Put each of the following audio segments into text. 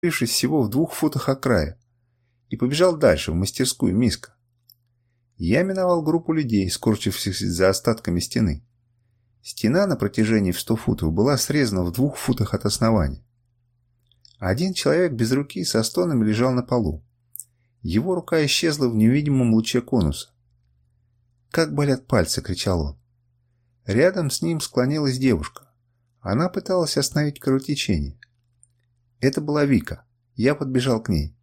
скрывшись всего в двух футах от края, и побежал дальше, в мастерскую Миска. Я миновал группу людей, скорчившихся за остатками стены. Стена на протяжении в 100 футов была срезана в двух футах от основания. Один человек без руки со стонами лежал на полу. Его рука исчезла в невидимом луче конуса. «Как болят пальцы!» — кричал он. Рядом с ним склонилась девушка. Она пыталась остановить кровотечение. Это была Вика. Я подбежал к ней.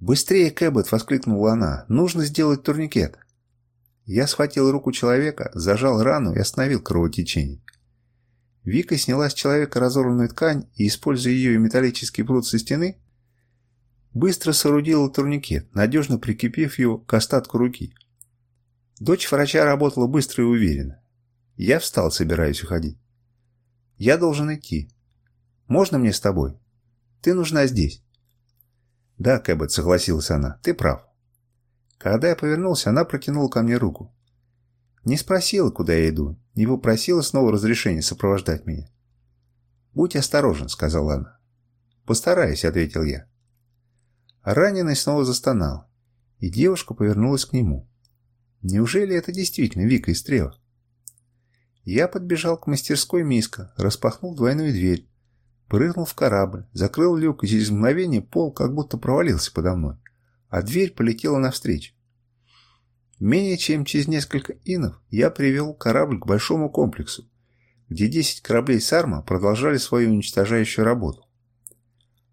«Быстрее, Кэббет!» – воскликнула она. «Нужно сделать турникет!» Я схватил руку человека, зажал рану и остановил кровотечение. Вика сняла с человека разорванную ткань и, используя ее и металлический пруд со стены, быстро соорудила турникет, надежно прикипев его к остатку руки. Дочь врача работала быстро и уверенно. Я встал, собираясь уходить. «Я должен идти», можно мне с тобой? Ты нужна здесь». «Да, Кэббет», — согласилась она, — «ты прав». Когда я повернулся, она протянула ко мне руку. Не спросила, куда я иду, не попросила снова разрешения сопровождать меня. «Будь осторожен», — сказала она. «Постараюсь», — ответил я. Раненый снова застонал, и девушка повернулась к нему. «Неужели это действительно Вика из стрелок?» Я подбежал к мастерской Миска, распахнул двойную дверь, прыгнул в корабль, закрыл люк, и через мгновение пол как будто провалился подо мной, а дверь полетела навстречу. Менее чем через несколько инов я привел корабль к большому комплексу, где 10 кораблей Сарма продолжали свою уничтожающую работу.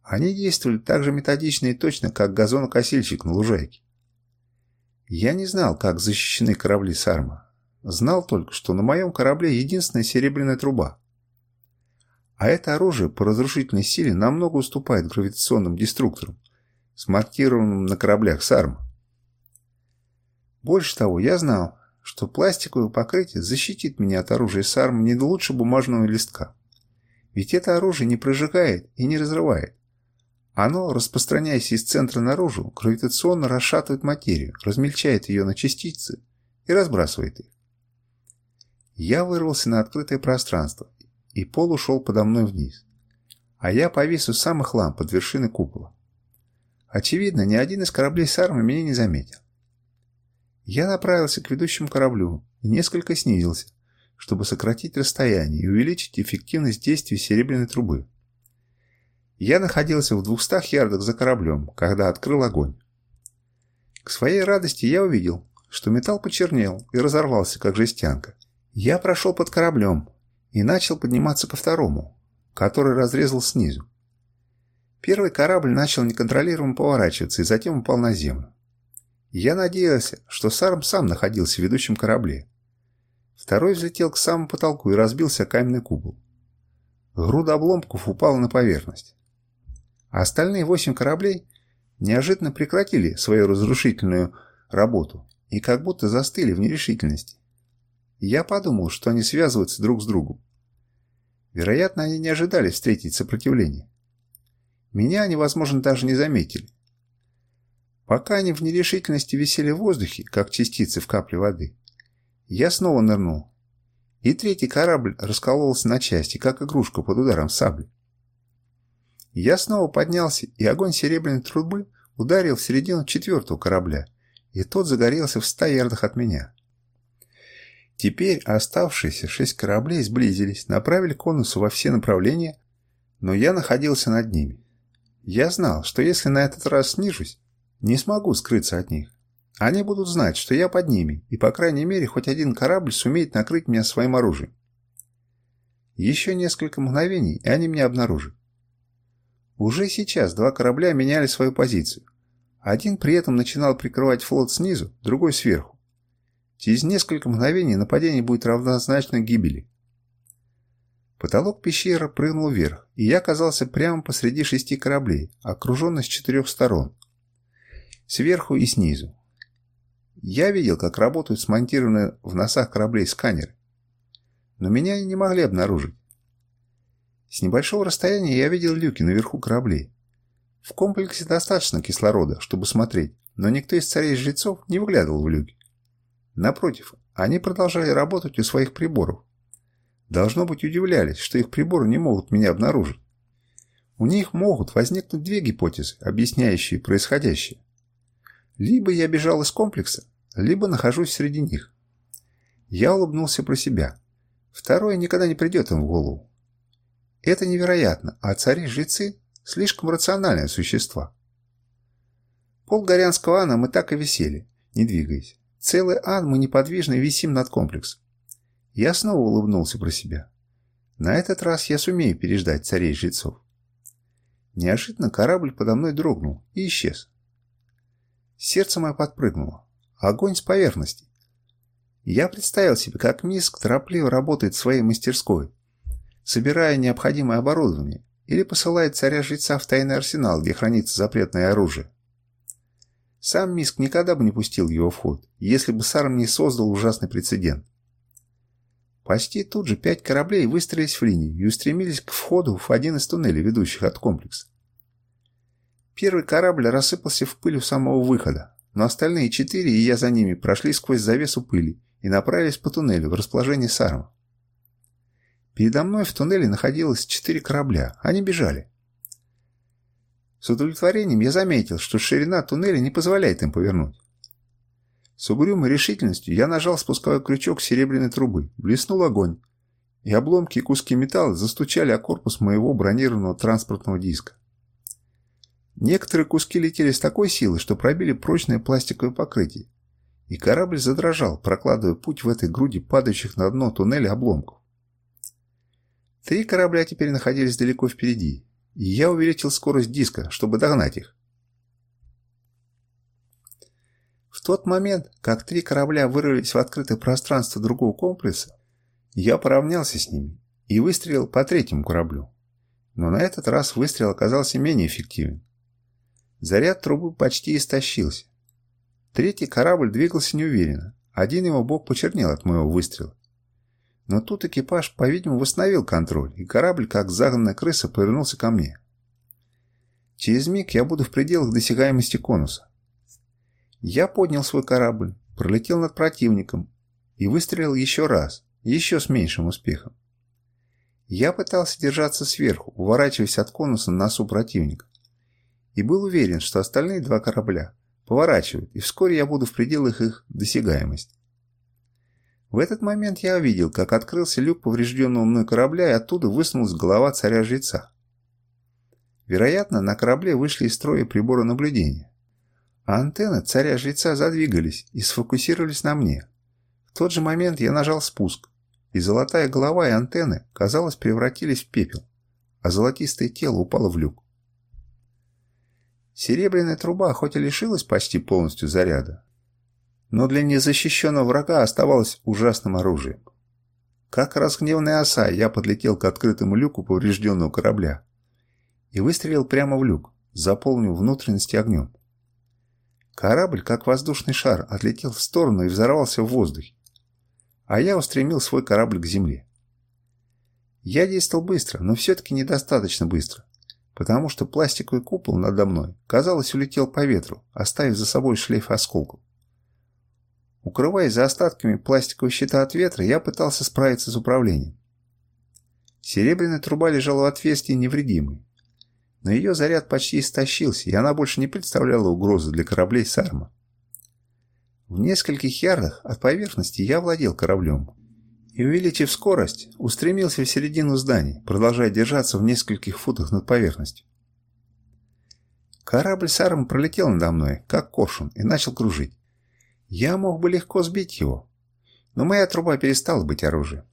Они действовали так же методично и точно, как газонокосильщик на лужайке. Я не знал, как защищены корабли Сарма. Знал только, что на моем корабле единственная серебряная труба – а это оружие по разрушительной силе намного уступает гравитационным деструкторам, смонтированным на кораблях САРМ. Больше того, я знал, что пластиковое покрытие защитит меня от оружия САРМ не лучше бумажного листка. Ведь это оружие не прожигает и не разрывает. Оно, распространяясь из центра наружу, гравитационно расшатывает материю, размельчает ее на частицы и разбрасывает их. Я вырвался на открытое пространство, и пол ушел подо мной вниз. А я повис у самых ламп под вершины купола. Очевидно, ни один из кораблей Сарма меня не заметил. Я направился к ведущему кораблю и несколько снизился, чтобы сократить расстояние и увеличить эффективность действий серебряной трубы. Я находился в двухстах ярдах за кораблем, когда открыл огонь. К своей радости я увидел, что металл почернел и разорвался, как жестянка. Я прошел под кораблем, и начал подниматься по второму, который разрезал снизу. Первый корабль начал неконтролируемо поворачиваться и затем упал на землю. Я надеялся, что Сарм сам находился в ведущем корабле. Второй взлетел к самому потолку и разбился о каменный купол. Груда обломков упала на поверхность. А остальные восемь кораблей неожиданно прекратили свою разрушительную работу и как будто застыли в нерешительности я подумал, что они связываются друг с другом. Вероятно, они не ожидали встретить сопротивление. Меня они, возможно, даже не заметили. Пока они в нерешительности висели в воздухе, как частицы в капле воды, я снова нырнул. И третий корабль раскололся на части, как игрушка под ударом сабли. Я снова поднялся, и огонь серебряной трубы ударил в середину четвертого корабля, и тот загорелся в ста ярдах от меня. Теперь оставшиеся шесть кораблей сблизились, направили конусы во все направления, но я находился над ними. Я знал, что если на этот раз снижусь, не смогу скрыться от них. Они будут знать, что я под ними, и по крайней мере хоть один корабль сумеет накрыть меня своим оружием. Еще несколько мгновений, и они меня обнаружат. Уже сейчас два корабля меняли свою позицию. Один при этом начинал прикрывать флот снизу, другой сверху. Через несколько мгновений нападение будет равнозначно гибели. Потолок пещеры прыгнул вверх, и я оказался прямо посреди шести кораблей, окруженных с четырех сторон. Сверху и снизу. Я видел, как работают смонтированные в носах кораблей сканеры. Но меня не могли обнаружить. С небольшого расстояния я видел люки наверху кораблей. В комплексе достаточно кислорода, чтобы смотреть, но никто из царей-жрецов не выглядывал в люки. Напротив, они продолжали работать у своих приборов. Должно быть, удивлялись, что их приборы не могут меня обнаружить. У них могут возникнуть две гипотезы, объясняющие происходящее. Либо я бежал из комплекса, либо нахожусь среди них. Я улыбнулся про себя. Второе никогда не придет им в голову. Это невероятно, а цари-жрецы слишком рациональные существа. Пол Горянского Ана мы так и висели, не двигаясь. Целый ан мы неподвижно висим над комплексом. Я снова улыбнулся про себя. На этот раз я сумею переждать царей-жрецов. Неожиданно корабль подо мной дрогнул и исчез. Сердце мое подпрыгнуло. Огонь с поверхности. Я представил себе, как Миск торопливо работает в своей мастерской, собирая необходимое оборудование, или посылает царя-жреца в тайный арсенал, где хранится запретное оружие. Сам Миск никогда бы не пустил его в ход, если бы Сарм не создал ужасный прецедент. Почти тут же пять кораблей выстроились в линию и устремились к входу в один из туннелей, ведущих от комплекса. Первый корабль рассыпался в пыль у самого выхода, но остальные четыре и я за ними прошли сквозь завесу пыли и направились по туннелю в расположение Сарма. Передо мной в туннеле находилось четыре корабля. Они бежали. С удовлетворением я заметил, что ширина туннеля не позволяет им повернуть. С угрюмой решительностью я нажал спусковой крючок серебряной трубы, блеснул огонь, и обломки и куски металла застучали о корпус моего бронированного транспортного диска. Некоторые куски летели с такой силой, что пробили прочное пластиковое покрытие, и корабль задрожал, прокладывая путь в этой груди падающих на дно туннеля обломков. Три корабля теперь находились далеко впереди, и я увеличил скорость диска, чтобы догнать их. В тот момент, как три корабля вырвались в открытое пространство другого комплекса, я поравнялся с ними и выстрелил по третьему кораблю. Но на этот раз выстрел оказался менее эффективен. Заряд трубы почти истощился. Третий корабль двигался неуверенно. Один его бок почернел от моего выстрела. Но тут экипаж, по-видимому, восстановил контроль, и корабль, как загнанная крыса, повернулся ко мне. Через миг я буду в пределах досягаемости конуса. Я поднял свой корабль, пролетел над противником и выстрелил еще раз, еще с меньшим успехом. Я пытался держаться сверху, уворачиваясь от конуса на носу противника, и был уверен, что остальные два корабля поворачивают, и вскоре я буду в пределах их досягаемости. В этот момент я увидел, как открылся люк поврежденного мной корабля и оттуда высунулась голова царя-жреца. Вероятно, на корабле вышли из строя приборы наблюдения. А антенны царя-жреца задвигались и сфокусировались на мне. В тот же момент я нажал спуск, и золотая голова и антенны, казалось, превратились в пепел, а золотистое тело упало в люк. Серебряная труба хоть и лишилась почти полностью заряда, но для незащищенного врага оставалось ужасным оружием. Как разгневанная оса, я подлетел к открытому люку поврежденного корабля и выстрелил прямо в люк, заполнив внутренности огнем. Корабль, как воздушный шар, отлетел в сторону и взорвался в воздухе, а я устремил свой корабль к земле. Я действовал быстро, но все-таки недостаточно быстро, потому что пластиковый купол надо мной, казалось, улетел по ветру, оставив за собой шлейф осколков. Укрываясь за остатками пластикового щита от ветра, я пытался справиться с управлением. Серебряная труба лежала в отверстии невредимой. Но ее заряд почти истощился, и она больше не представляла угрозы для кораблей Сарма. В нескольких ярдах от поверхности я владел кораблем. И, увеличив скорость, устремился в середину здания, продолжая держаться в нескольких футах над поверхностью. Корабль Сарма пролетел надо мной, как коршун, и начал кружить. Я мог бы легко сбить его, но моя труба перестала быть оружием.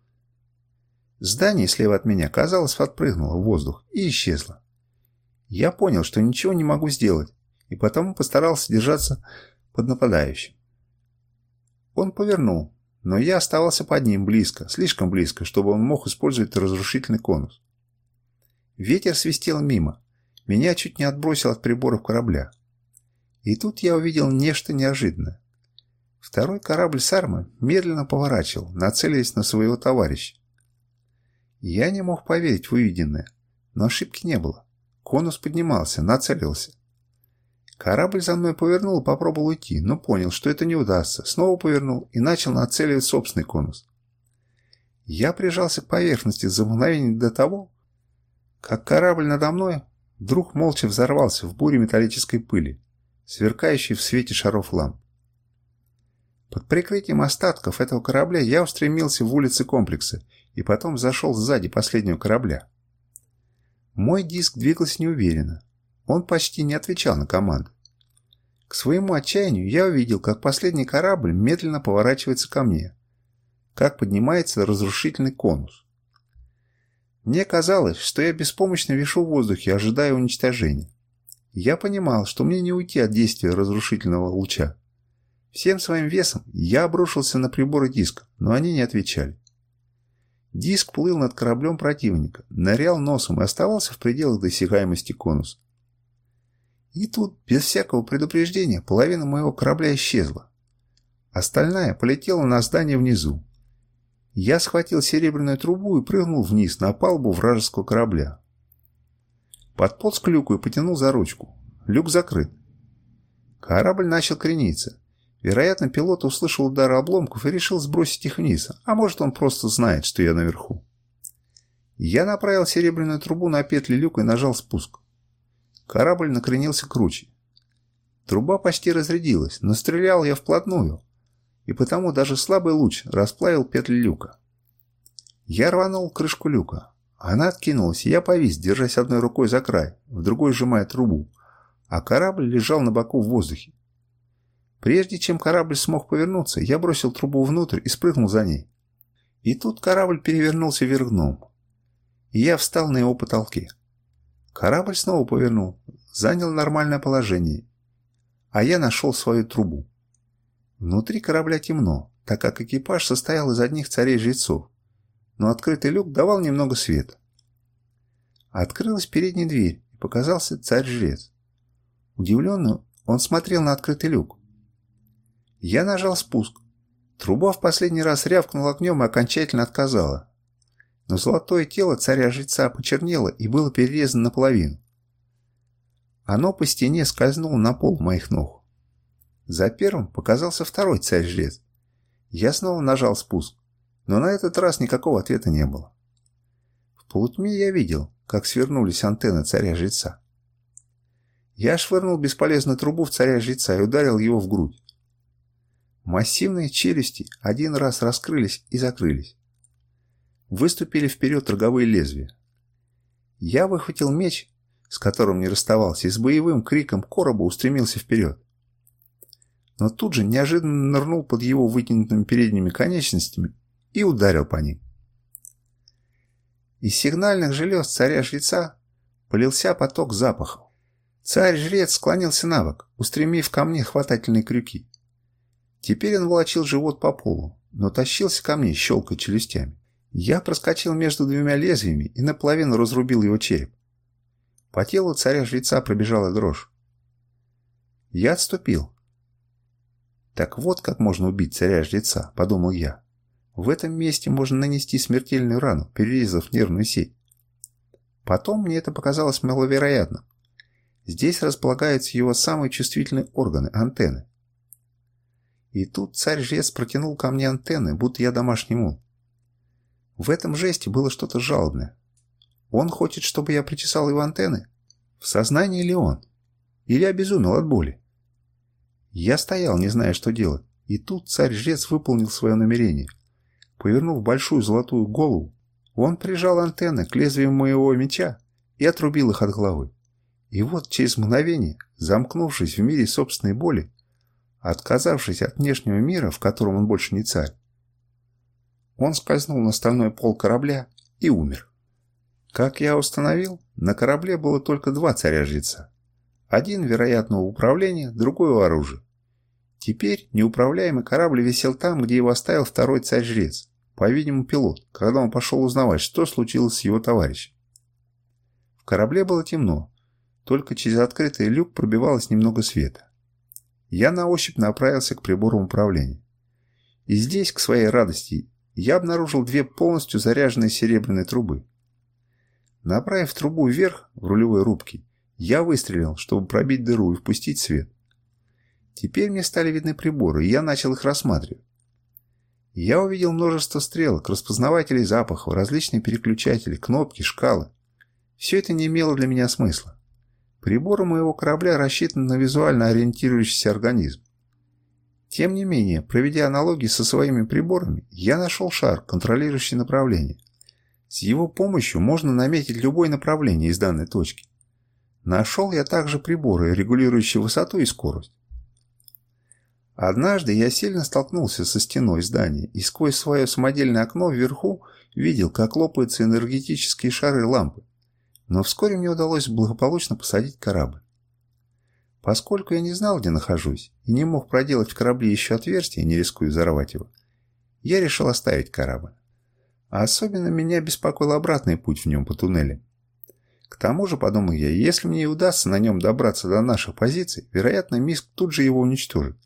Здание слева от меня, казалось, отпрыгнуло в воздух и исчезло. Я понял, что ничего не могу сделать, и потому постарался держаться под нападающим. Он повернул, но я оставался под ним близко, слишком близко, чтобы он мог использовать разрушительный конус. Ветер свистел мимо, меня чуть не отбросило от приборов корабля. И тут я увидел нечто неожиданное. Второй корабль Сармы медленно поворачивал, нацеливаясь на своего товарища. Я не мог поверить в увиденное, но ошибки не было. Конус поднимался, нацелился. Корабль за мной повернул и попробовал уйти, но понял, что это не удастся. Снова повернул и начал нацеливать собственный конус. Я прижался к поверхности за мгновение до того, как корабль надо мной вдруг молча взорвался в буре металлической пыли, сверкающей в свете шаров ламп. Под прикрытием остатков этого корабля я устремился в улицы комплекса и потом зашел сзади последнего корабля. Мой диск двигался неуверенно. Он почти не отвечал на команды. К своему отчаянию я увидел, как последний корабль медленно поворачивается ко мне, как поднимается разрушительный конус. Мне казалось, что я беспомощно вешу в воздухе, ожидая уничтожения. Я понимал, что мне не уйти от действия разрушительного луча. Всем своим весом я обрушился на приборы диска, но они не отвечали. Диск плыл над кораблем противника, нырял носом и оставался в пределах досягаемости конуса. И тут, без всякого предупреждения, половина моего корабля исчезла. Остальная полетела на здание внизу. Я схватил серебряную трубу и прыгнул вниз на палубу вражеского корабля. Подполз к люку и потянул за ручку. Люк закрыт. Корабль начал крениться. Вероятно, пилот услышал удары обломков и решил сбросить их вниз, а может он просто знает, что я наверху. Я направил серебряную трубу на петли люка и нажал спуск. Корабль накренился круче. Труба почти разрядилась, но стрелял я вплотную, и потому даже слабый луч расплавил петли люка. Я рванул крышку люка. Она откинулась, и я повис, держась одной рукой за край, в другой сжимая трубу, а корабль лежал на боку в воздухе. Прежде чем корабль смог повернуться, я бросил трубу внутрь и спрыгнул за ней. И тут корабль перевернулся вверх дном. И я встал на его потолке. Корабль снова повернул, занял нормальное положение. А я нашел свою трубу. Внутри корабля темно, так как экипаж состоял из одних царей-жрецов, но открытый люк давал немного света. Открылась передняя дверь, и показался царь-жрец. Удивленно он смотрел на открытый люк, я нажал спуск. Труба в последний раз рявкнула огнем и окончательно отказала. Но золотое тело царя-жреца почернело и было перерезано наполовину. Оно по стене скользнуло на пол моих ног. За первым показался второй царь-жрец. Я снова нажал спуск, но на этот раз никакого ответа не было. В полутьме я видел, как свернулись антенны царя-жреца. Я швырнул бесполезную трубу в царя-жреца и ударил его в грудь. Массивные челюсти один раз раскрылись и закрылись. Выступили вперед роговые лезвия. Я выхватил меч, с которым не расставался, и с боевым криком короба устремился вперед. Но тут же неожиданно нырнул под его вытянутыми передними конечностями и ударил по ним. Из сигнальных желез царя-жреца полился поток запахов. Царь-жрец склонился на бок, устремив ко мне хватательные крюки. Теперь он волочил живот по полу, но тащился ко мне, щелкая челюстями. Я проскочил между двумя лезвиями и наполовину разрубил его череп. По телу царя-жреца пробежала дрожь. Я отступил. «Так вот как можно убить царя-жреца», — подумал я. «В этом месте можно нанести смертельную рану, перерезав нервную сеть». Потом мне это показалось маловероятным. Здесь располагаются его самые чувствительные органы, антенны. И тут царь-жрец протянул ко мне антенны, будто я домашний мул. В этом жесте было что-то жалобное. Он хочет, чтобы я причесал его антенны? В сознании ли он? Или обезумел от боли? Я стоял, не зная, что делать. И тут царь-жрец выполнил свое намерение. Повернув большую золотую голову, он прижал антенны к лезвию моего меча и отрубил их от головы. И вот через мгновение, замкнувшись в мире собственной боли, отказавшись от внешнего мира, в котором он больше не царь. Он скользнул на стальной пол корабля и умер. Как я установил, на корабле было только два царя-жреца. Один, вероятно, у управления, другой у оружия. Теперь неуправляемый корабль висел там, где его оставил второй царь-жрец, по-видимому, пилот, когда он пошел узнавать, что случилось с его товарищем. В корабле было темно, только через открытый люк пробивалось немного света я на ощупь направился к приборам управления. И здесь, к своей радости, я обнаружил две полностью заряженные серебряные трубы. Направив трубу вверх в рулевой рубке, я выстрелил, чтобы пробить дыру и впустить свет. Теперь мне стали видны приборы, и я начал их рассматривать. Я увидел множество стрелок, распознавателей запахов, различные переключатели, кнопки, шкалы. Все это не имело для меня смысла. Приборы моего корабля рассчитаны на визуально ориентирующийся организм. Тем не менее, проведя аналогии со своими приборами, я нашел шар, контролирующий направление. С его помощью можно наметить любое направление из данной точки. Нашел я также приборы, регулирующие высоту и скорость. Однажды я сильно столкнулся со стеной здания и сквозь свое самодельное окно вверху видел, как лопаются энергетические шары лампы но вскоре мне удалось благополучно посадить корабль. Поскольку я не знал, где нахожусь, и не мог проделать в корабле еще отверстие, не рискуя взорвать его, я решил оставить корабль. А особенно меня беспокоил обратный путь в нем по туннелям. К тому же, подумал я, если мне и удастся на нем добраться до наших позиций, вероятно, Миск тут же его уничтожит.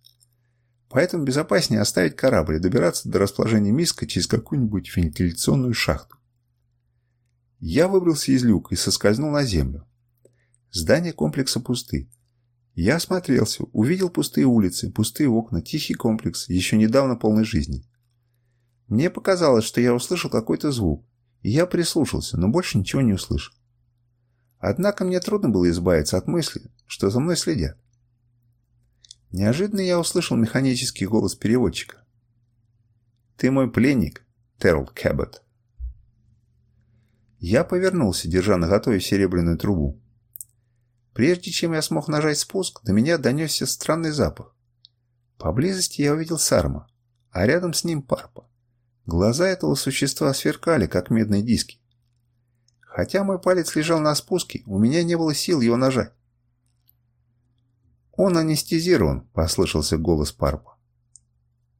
Поэтому безопаснее оставить корабль и добираться до расположения Миска через какую-нибудь вентиляционную шахту. Я выбрался из люка и соскользнул на землю. Здание комплекса пусты. Я осмотрелся, увидел пустые улицы, пустые окна, тихий комплекс, еще недавно полный жизни. Мне показалось, что я услышал какой-то звук, и я прислушался, но больше ничего не услышал. Однако мне трудно было избавиться от мысли, что за мной следят. Неожиданно я услышал механический голос переводчика. «Ты мой пленник, Терл Кэббет». Я повернулся, держа на готове серебряную трубу. Прежде чем я смог нажать спуск, до меня донесся странный запах. Поблизости я увидел Сарма, а рядом с ним Парпа. Глаза этого существа сверкали, как медные диски. Хотя мой палец лежал на спуске, у меня не было сил его нажать. «Он анестезирован», — послышался голос Парпа.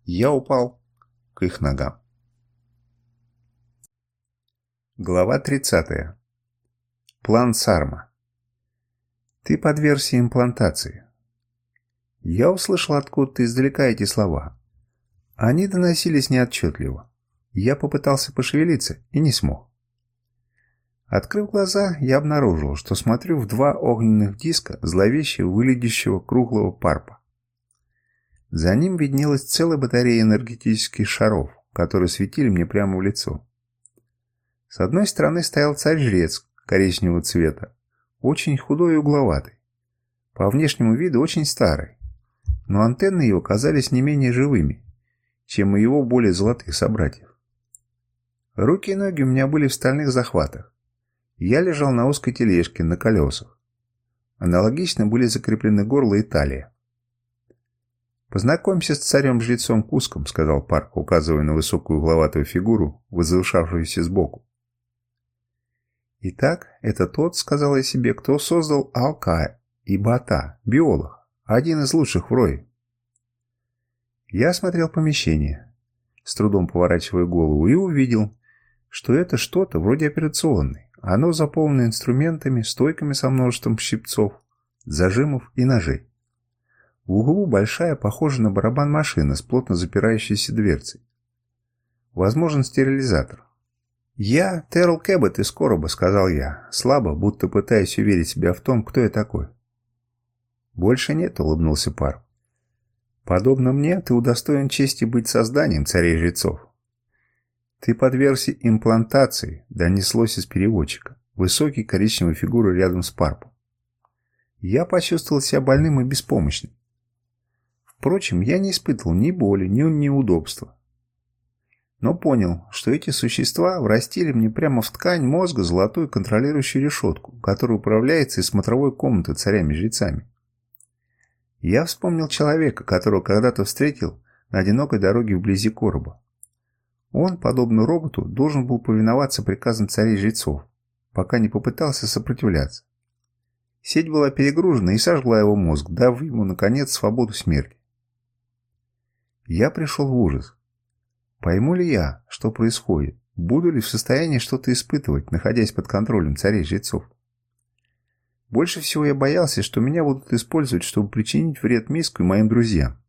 Я упал к их ногам. Глава 30. План Сарма. Ты подвергся имплантации. Я услышал откуда-то издалека эти слова. Они доносились неотчетливо. Я попытался пошевелиться и не смог. Открыв глаза, я обнаружил, что смотрю в два огненных диска зловеще выглядящего круглого парпа. За ним виднелась целая батарея энергетических шаров, которые светили мне прямо в лицо. С одной стороны стоял царь-жрец коричневого цвета, очень худой и угловатый. По внешнему виду очень старый. Но антенны его казались не менее живыми, чем и его более золотых собратьев. Руки и ноги у меня были в стальных захватах. Я лежал на узкой тележке на колесах. Аналогично были закреплены горло и талия. «Познакомься с царем-жрецом Куском», — сказал Парк, указывая на высокую угловатую фигуру, возвышавшуюся сбоку. Итак, это тот, сказал я себе, кто создал Алка и Бата, биолог, один из лучших в рой. Я смотрел помещение, с трудом поворачивая голову, и увидел, что это что-то вроде операционной. Оно заполнено инструментами, стойками со множеством щипцов, зажимов и ножей. В углу большая, похожая на барабан машина с плотно запирающейся дверцей. Возможен стерилизатор. «Я Терл Кэббет из короба», — сказал я, слабо, будто пытаясь уверить себя в том, кто я такой. «Больше нет», — улыбнулся пар. «Подобно мне, ты удостоен чести быть созданием царей-жрецов». «Ты подвергся имплантации», — донеслось из переводчика, высокий коричневый фигуры рядом с парпом. Я почувствовал себя больным и беспомощным. Впрочем, я не испытывал ни боли, ни неудобства но понял, что эти существа врастили мне прямо в ткань мозга золотую контролирующую решетку, которая управляется из смотровой комнаты царями-жрецами. Я вспомнил человека, которого когда-то встретил на одинокой дороге вблизи короба. Он, подобно роботу, должен был повиноваться приказам царей-жрецов, пока не попытался сопротивляться. Сеть была перегружена и сожгла его мозг, дав ему, наконец, свободу смерти. Я пришел в ужас, Пойму ли я, что происходит? Буду ли в состоянии что-то испытывать, находясь под контролем царей-жрецов? Больше всего я боялся, что меня будут использовать, чтобы причинить вред Миску и моим друзьям.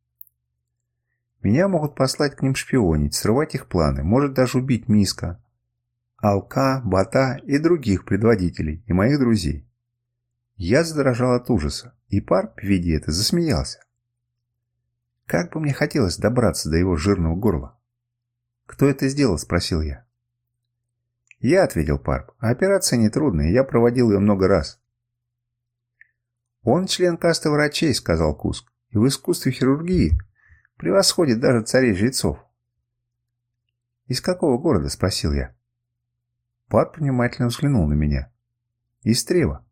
Меня могут послать к ним шпионить, срывать их планы, может даже убить Миска, Алка, Бата и других предводителей и моих друзей. Я задрожал от ужаса, и Парп, видя это, засмеялся. Как бы мне хотелось добраться до его жирного горла. «Кто это сделал?» – спросил я. «Я», – ответил Парп. «Операция нетрудная, я проводил ее много раз». «Он член касты врачей», – сказал Куск, – «и в искусстве хирургии превосходит даже царей-жрецов». «Из какого города?» – спросил я. Парп внимательно взглянул на меня. «Из Трева».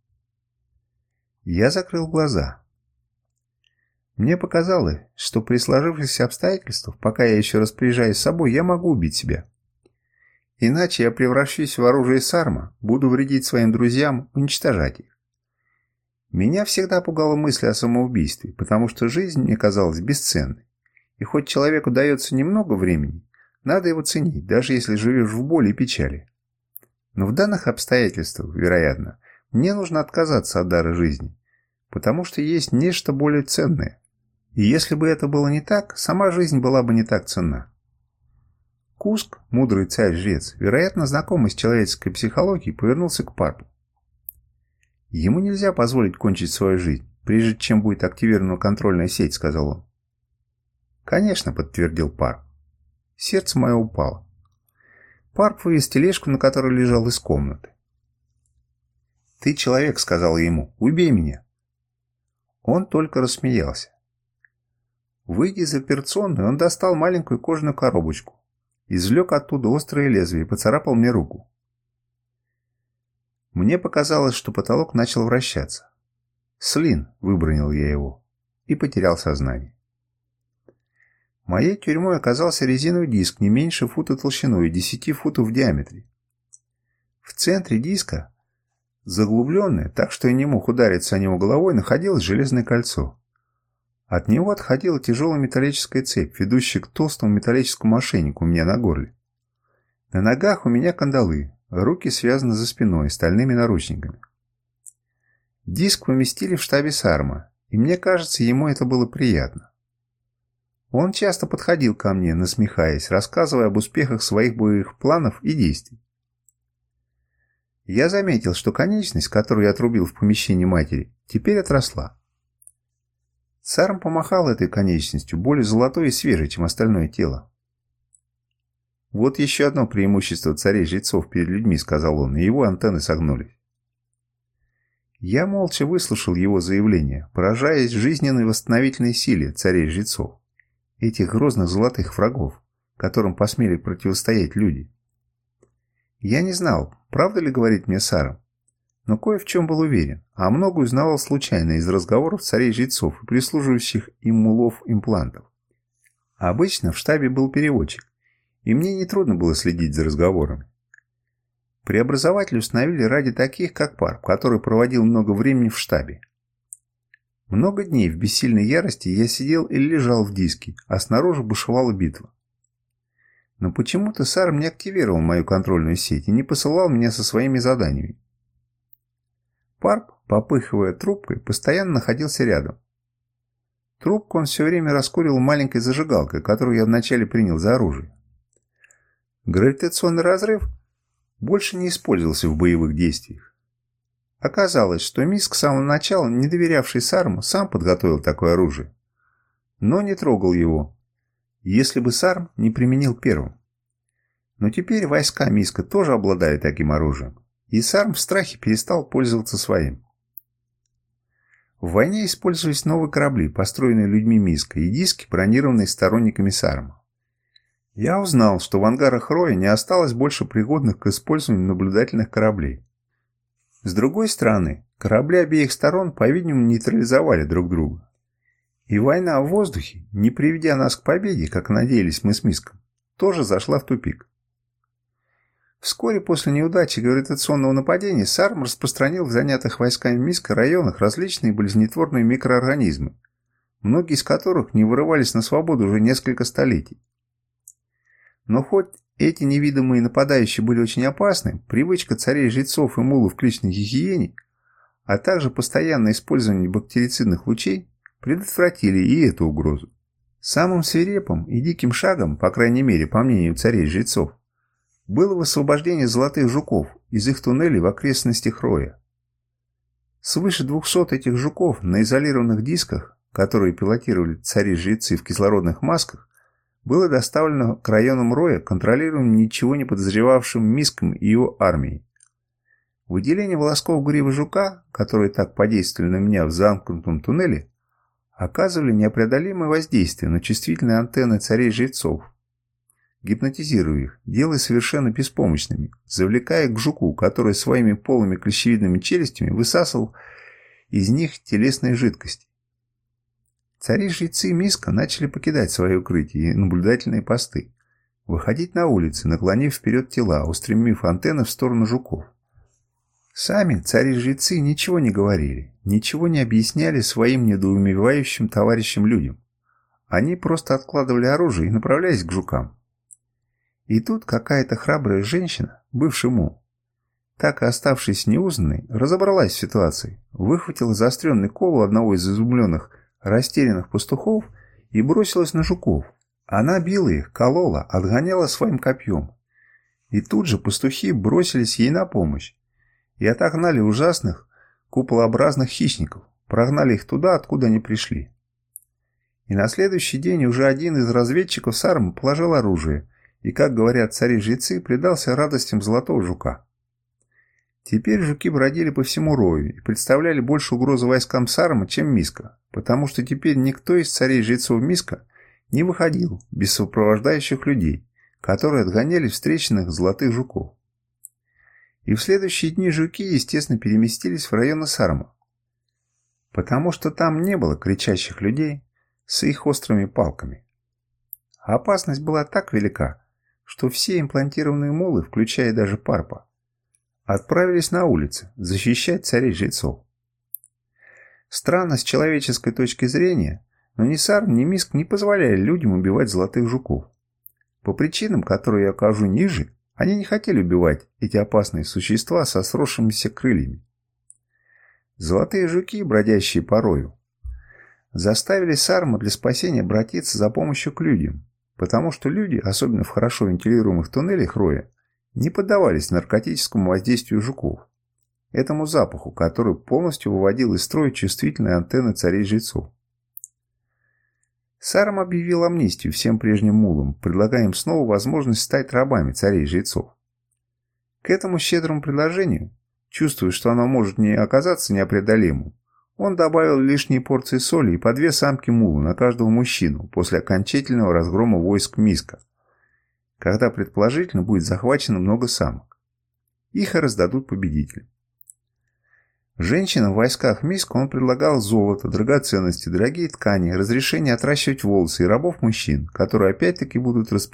Я закрыл глаза. Мне показалось, что при сложившихся обстоятельствах, пока я еще распоряжаюсь собой, я могу убить себя. Иначе я превращусь в оружие Сарма, буду вредить своим друзьям, уничтожать их. Меня всегда пугала мысль о самоубийстве, потому что жизнь мне казалась бесценной. И хоть человеку дается немного времени, надо его ценить, даже если живешь в боли и печали. Но в данных обстоятельствах, вероятно, мне нужно отказаться от дара жизни, потому что есть нечто более ценное, и если бы это было не так, сама жизнь была бы не так ценна. Куск, мудрый царь-жрец, вероятно, знакомый с человеческой психологией, повернулся к папе. «Ему нельзя позволить кончить свою жизнь, прежде чем будет активирована контрольная сеть», — сказал он. «Конечно», — подтвердил Парп. Сердце мое упало. Парп вывез тележку, на которой лежал из комнаты. «Ты человек», — сказал ему, — «убей меня». Он только рассмеялся. Выйдя из операционной, он достал маленькую кожаную коробочку, извлек оттуда острое лезвие и поцарапал мне руку. Мне показалось, что потолок начал вращаться. «Слин», — выбронил я его, и потерял сознание. Моей тюрьмой оказался резиновый диск не меньше фута толщиной и 10 футов в диаметре. В центре диска, заглубленное, так что я не мог удариться о него головой, находилось железное кольцо. От него отходила тяжелая металлическая цепь, ведущая к толстому металлическому ошейнику у меня на горле. На ногах у меня кандалы, руки связаны за спиной стальными наручниками. Диск поместили в штабе Сарма, и мне кажется, ему это было приятно. Он часто подходил ко мне, насмехаясь, рассказывая об успехах своих боевых планов и действий. Я заметил, что конечность, которую я отрубил в помещении матери, теперь отросла. Сарм помахал этой конечностью, более золотой и свежей, чем остальное тело. «Вот еще одно преимущество царей-жрецов перед людьми», — сказал он, и его антенны согнулись. Я молча выслушал его заявление, поражаясь жизненной восстановительной силе царей-жрецов, этих грозных золотых врагов, которым посмели противостоять люди. Я не знал, правда ли говорить мне Сара, но кое в чем был уверен, а много узнавал случайно из разговоров царей-жрецов и прислуживающих им мулов имплантов. Обычно в штабе был переводчик, и мне нетрудно было следить за разговорами. Преобразователи установили ради таких, как Парп, который проводил много времени в штабе. Много дней в бессильной ярости я сидел или лежал в диске, а снаружи бушевала битва. Но почему-то Сарм не активировал мою контрольную сеть и не посылал меня со своими заданиями. Парп, попыхивая трубкой, постоянно находился рядом. Трубку он все время раскурил маленькой зажигалкой, которую я вначале принял за оружие. Гравитационный разрыв больше не использовался в боевых действиях. Оказалось, что Миск с самого начала, не доверявший Сарму, сам подготовил такое оружие, но не трогал его, если бы Сарм не применил первым. Но теперь войска Миска тоже обладают таким оружием и сарм в страхе перестал пользоваться своим. В войне использовались новые корабли, построенные людьми Миска, и диски, бронированные сторонниками Сарма. Я узнал, что в ангарах Роя не осталось больше пригодных к использованию наблюдательных кораблей. С другой стороны, корабли обеих сторон, по-видимому, нейтрализовали друг друга. И война в воздухе, не приведя нас к победе, как надеялись мы с Миском, тоже зашла в тупик. Вскоре после неудачи гравитационного нападения САРМ распространил в занятых войсками Минска районах различные болезнетворные микроорганизмы, многие из которых не вырывались на свободу уже несколько столетий. Но хоть эти невидимые нападающие были очень опасны, привычка царей-жрецов и мулов к личной гигиене, а также постоянное использование бактерицидных лучей предотвратили и эту угрозу. Самым свирепым и диким шагом, по крайней мере, по мнению царей-жрецов, было высвобождение золотых жуков из их туннелей в окрестностях Роя. Свыше 200 этих жуков на изолированных дисках, которые пилотировали цари-жрецы в кислородных масках, было доставлено к районам Роя, контролируемым ничего не подозревавшим Миском и его армией. Выделение волосков грива жука, которые так подействовали на меня в замкнутом туннеле, оказывали непреодолимое воздействие на чувствительные антенны царей-жрецов, Гипнотизируя их, делая совершенно беспомощными, завлекая к жуку, который своими полыми клещевидными челюстями высасывал из них телесные жидкости. Цари-жрецы Миска начали покидать свои укрытия и наблюдательные посты, выходить на улицы, наклонив вперед тела, устремив антенны в сторону жуков. Сами цари-жрецы ничего не говорили, ничего не объясняли своим недоумевающим товарищам людям. Они просто откладывали оружие и направлялись к жукам. И тут какая-то храбрая женщина, бывший му, так и оставшись неузнанной, разобралась в ситуации, выхватила заостренный кол одного из изумленных, растерянных пастухов и бросилась на жуков. Она била их, колола, отгоняла своим копьем. И тут же пастухи бросились ей на помощь и отогнали ужасных куполообразных хищников, прогнали их туда, откуда они пришли. И на следующий день уже один из разведчиков Сарма положил оружие – и, как говорят цари-жрецы, предался радостям золотого жука. Теперь жуки бродили по всему рою и представляли больше угрозы войскам Сарма, чем Миска, потому что теперь никто из царей-жрецов Миска не выходил без сопровождающих людей, которые отгоняли встречных золотых жуков. И в следующие дни жуки, естественно, переместились в районы Сарма, потому что там не было кричащих людей с их острыми палками. Опасность была так велика, что все имплантированные молы, включая даже Парпа, отправились на улицы защищать царей-жрецов. Странно с человеческой точки зрения, но ни Сарм, ни Миск не позволяли людям убивать золотых жуков. По причинам, которые я окажу ниже, они не хотели убивать эти опасные существа со сросшимися крыльями. Золотые жуки, бродящие по рою, заставили Сарма для спасения обратиться за помощью к людям, потому что люди, особенно в хорошо вентилируемых туннелях роя, не поддавались наркотическому воздействию жуков, этому запаху, который полностью выводил из строя чувствительные антенны царей-жрецов. Сарам объявил амнистию всем прежним мулам, предлагая им снова возможность стать рабами царей-жрецов. К этому щедрому предложению, чувствуя, что оно может не оказаться неопреодолимым, он добавил лишние порции соли и по две самки мулу на каждого мужчину после окончательного разгрома войск Миска, когда предположительно будет захвачено много самок. Их раздадут победителям. Женщинам в войсках Миска он предлагал золото, драгоценности, дорогие ткани, разрешение отращивать волосы и рабов мужчин, которые опять-таки будут распределены